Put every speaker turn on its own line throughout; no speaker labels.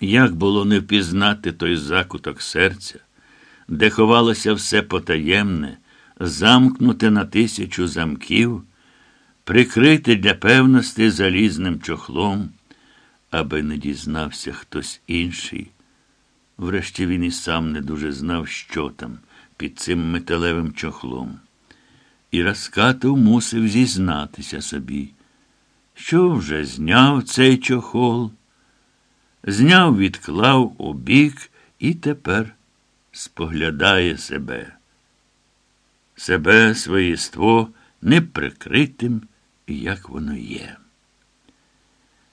Як було не впізнати той закуток серця, де ховалося все потаємне, замкнуте на тисячу замків, прикрите для певності залізним чохлом, аби не дізнався хтось інший. Врешті він і сам не дуже знав, що там під цим металевим чохлом. І Раскатов мусив зізнатися собі, що вже зняв цей чохол, зняв, відклав у бік і тепер споглядає себе. Себе, своє єство неприкритим, як воно є.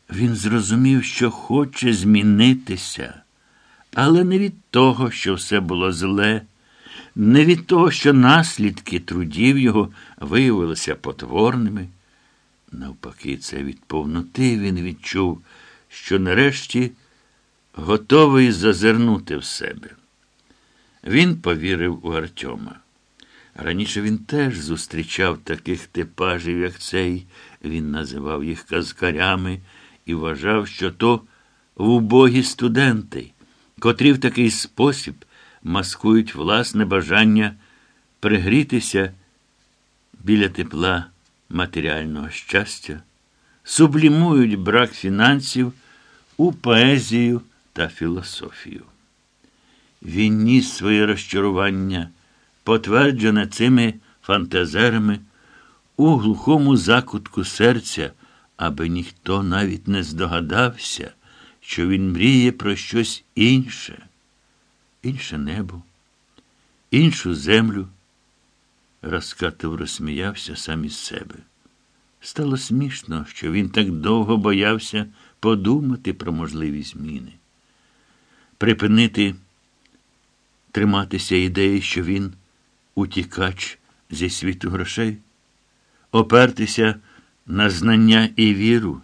Він зрозумів, що хоче змінитися, але не від того, що все було зле, не від того, що наслідки трудів його виявилися потворними. Навпаки, це від повноти він відчув, що нарешті готовий зазирнути в себе. Він повірив у Артема. Раніше він теж зустрічав таких типажів, як цей, він називав їх казкарями і вважав, що то вбогі студенти, котрі в такий спосіб маскують власне бажання пригрітися біля тепла матеріального щастя, сублімують брак фінансів у поезію та філософію. Він ніс своє розчарування, потверджене цими фантазерами, у глухому закутку серця, аби ніхто навіть не здогадався, що він мріє про щось інше, інше небо, іншу землю. Раскатов розсміявся сам із себе. Стало смішно, що він так довго боявся подумати про можливі зміни. Припинити триматися ідеї, що він утікач зі світу грошей, опертися на знання і віру,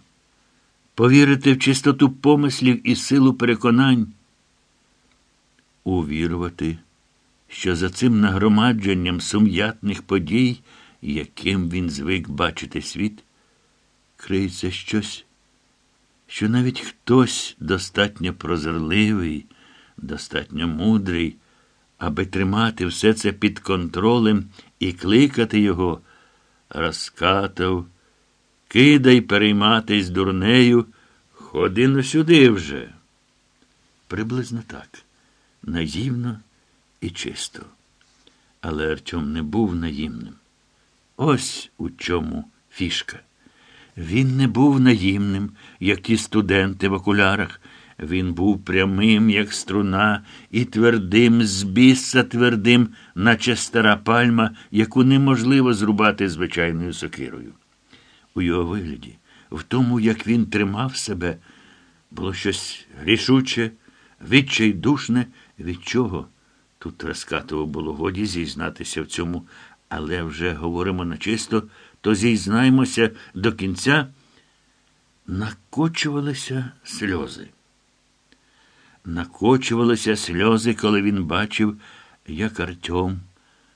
повірити в чистоту помислів і силу переконань, увірувати, що за цим нагромадженням сум'ятних подій, яким він звик бачити світ, криється щось, що навіть хтось достатньо прозорливий, достатньо мудрий, аби тримати все це під контролем і кликати його, розкатав, кидай перейматись дурнею, ходи но сюди вже. Приблизно так, наївно і чисто. Але Артем не був наївним. Ось у чому фішка. Він не був наївним, як ті студенти в окулярах. Він був прямим, як струна, і твердим, з біса твердим, наче стара пальма, яку неможливо зрубати звичайною сокирою. У його вигляді, в тому, як він тримав себе, було щось рішуче, відчайдушне, від чого тут Раскатово було годі зізнатися в цьому, але вже говоримо начисто, то зізнаймося до кінця, накочувалися сльози. Накочувалися сльози, коли він бачив, як Артем,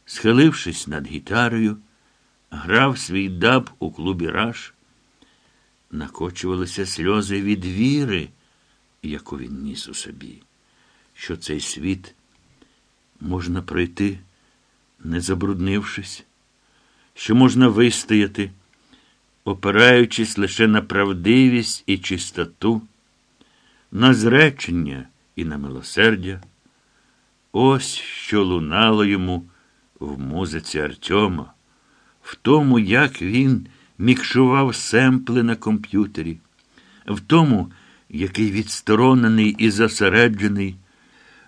схилившись над гітарою, грав свій даб у клубі Раш. Накочувалися сльози від віри, яку він ніс у собі, що цей світ можна пройти, не забруднившись, що можна вистояти, опираючись лише на правдивість і чистоту, на зречення і на милосердя. Ось що лунало йому в музиці Артема, в тому, як він мікшував семпли на комп'ютері, в тому, який відсторонений і зосереджений,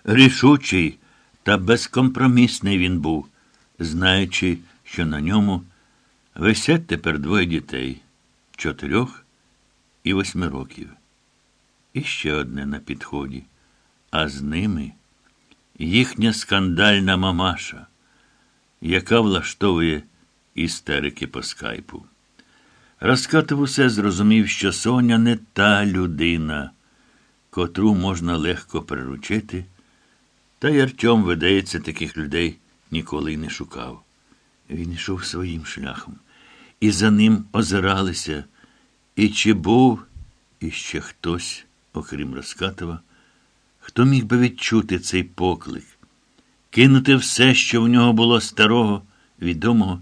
рішучий та безкомпромісний він був, знаючи, що на ньому висять тепер двоє дітей чотирьох і восьми років. І ще одне на підході, а з ними їхня скандальна мамаша, яка влаштовує істерики по скайпу. Раскатов усе зрозумів, що Соня не та людина, котру можна легко приручити, та й Артем, видається, таких людей ніколи й не шукав. Він йшов своїм шляхом, і за ним озиралися, і чи був іще хтось, окрім Раскатова, Хто міг би відчути цей поклик, кинути все, що в нього було старого, відомого